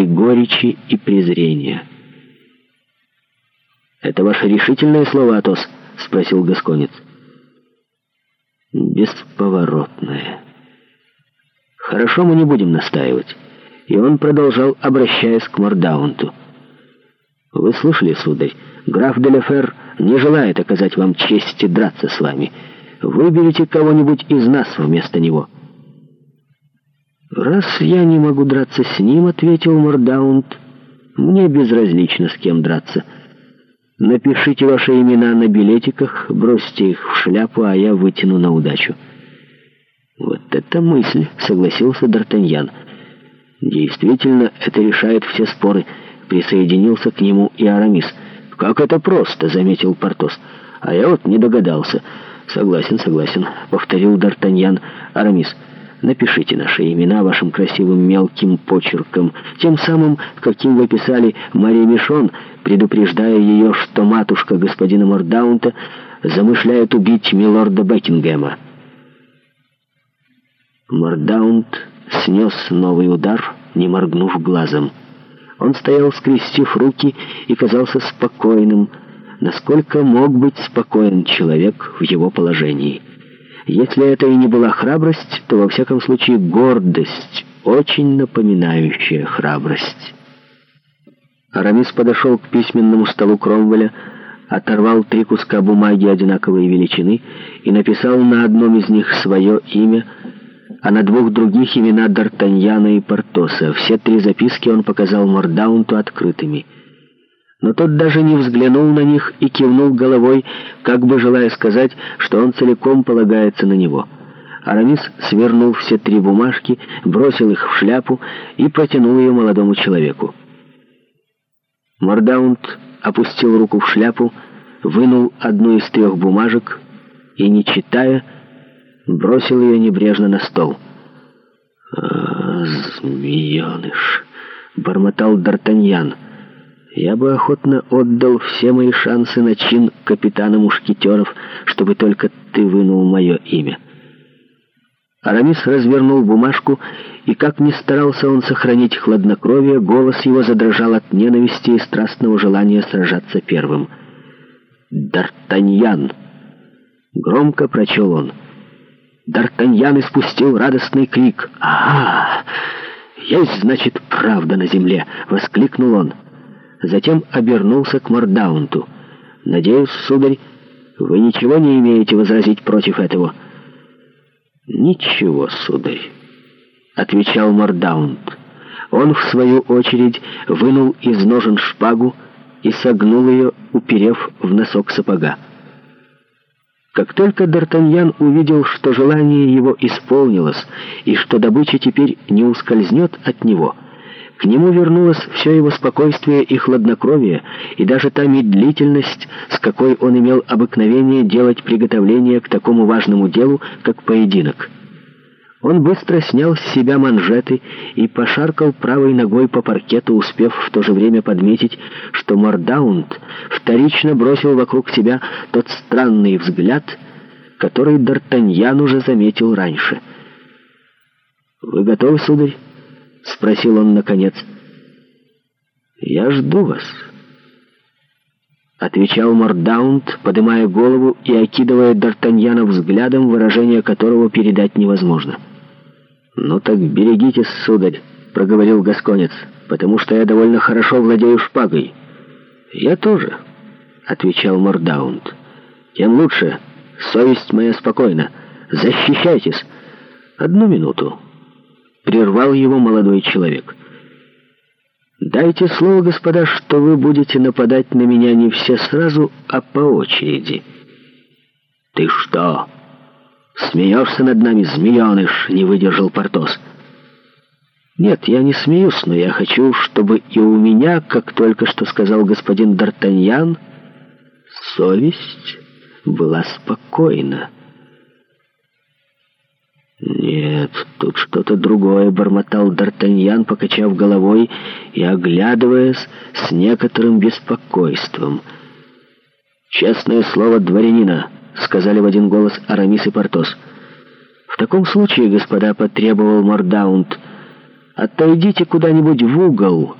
полной горечи и презрения. «Это ваше решительное слово, Атос?» — спросил Гасконец. «Бесповоротное. Хорошо, мы не будем настаивать». И он продолжал, обращаясь к Мордаунту. «Вы слышали, сударь, граф Деляфер не желает оказать вам честь и драться с вами. Выберите кого-нибудь из нас вместо него». «Раз я не могу драться с ним», — ответил Мордаунд, — «мне безразлично, с кем драться. Напишите ваши имена на билетиках, бросьте их в шляпу, а я вытяну на удачу». «Вот это мысль», — согласился Д'Артаньян. «Действительно, это решает все споры», — присоединился к нему и Арамис. «Как это просто», — заметил Портос. «А я вот не догадался». «Согласен, согласен», — повторил Д'Артаньян. «Арамис». Напишите наши имена вашим красивым мелким почерком, тем самым, каким вы писали Марии Мишон, предупреждая ее, что матушка господина Мордаунта замышляет убить милорда Бекингема. Мордаунт снес новый удар, не моргнув глазом. Он стоял, скрестив руки, и казался спокойным, насколько мог быть спокоен человек в его положении. Если это и не была храбрость, то во всяком случае гордость, очень напоминающая храбрость. Арамис подошел к письменному столу Кромвеля, оторвал три куска бумаги одинаковой величины и написал на одном из них свое имя, а на двух других имена Д'Артаньяна и Портоса. Все три записки он показал Мордаунту открытыми — но тот даже не взглянул на них и кивнул головой, как бы желая сказать, что он целиком полагается на него. Арамис свернул все три бумажки, бросил их в шляпу и протянул ее молодому человеку. Мордаунд опустил руку в шляпу, вынул одну из трех бумажек и, не читая, бросил ее небрежно на стол. «Э, «А, змееныш!» — бормотал Д'Артаньян — я бы охотно отдал все мои шансы на чин капитана мушкетеров, чтобы только ты вынул мое имя. Арамис развернул бумажку, и как ни старался он сохранить хладнокровие, голос его задрожал от ненависти и страстного желания сражаться первым. «Д'Артаньян!» — громко прочел он. Д'Артаньян испустил радостный крик. «Ага! Есть, значит, правда на земле!» — воскликнул он затем обернулся к Мордаунту. «Надеюсь, сударь, вы ничего не имеете возразить против этого?» «Ничего, сударь», — отвечал Мордаунт. Он, в свою очередь, вынул из ножен шпагу и согнул ее, уперев в носок сапога. Как только Д'Артаньян увидел, что желание его исполнилось и что добыча теперь не ускользнет от него — к нему вернулось все его спокойствие и хладнокровие, и даже та медлительность, с какой он имел обыкновение делать приготовление к такому важному делу, как поединок. Он быстро снял с себя манжеты и пошаркал правой ногой по паркету, успев в то же время подметить, что Мордаунд вторично бросил вокруг себя тот странный взгляд, который Д'Артаньян уже заметил раньше. «Вы готовы, сударь?» — спросил он наконец. «Я жду вас», — отвечал Мордаунд, поднимая голову и окидывая Д'Артаньяна взглядом, выражение которого передать невозможно. «Ну так берегитесь, сударь», — проговорил Гасконец, «потому что я довольно хорошо владею шпагой». «Я тоже», — отвечал Мордаунд. «Тем лучше. Совесть моя спокойна. Защищайтесь. Одну минуту» прервал его молодой человек. «Дайте слово, господа, что вы будете нападать на меня не все сразу, а по очереди». «Ты что? Смеешься над нами, змееныш?» — не выдержал Портос. «Нет, я не смеюсь, но я хочу, чтобы и у меня, как только что сказал господин Д'Артаньян, совесть была спокойна». «Нет, тут что-то другое», — бормотал Д'Артаньян, покачав головой и оглядываясь с некоторым беспокойством. «Честное слово дворянина», — сказали в один голос Арамис и Портос. «В таком случае, господа», — потребовал Мордаунд, — «отойдите куда-нибудь в угол».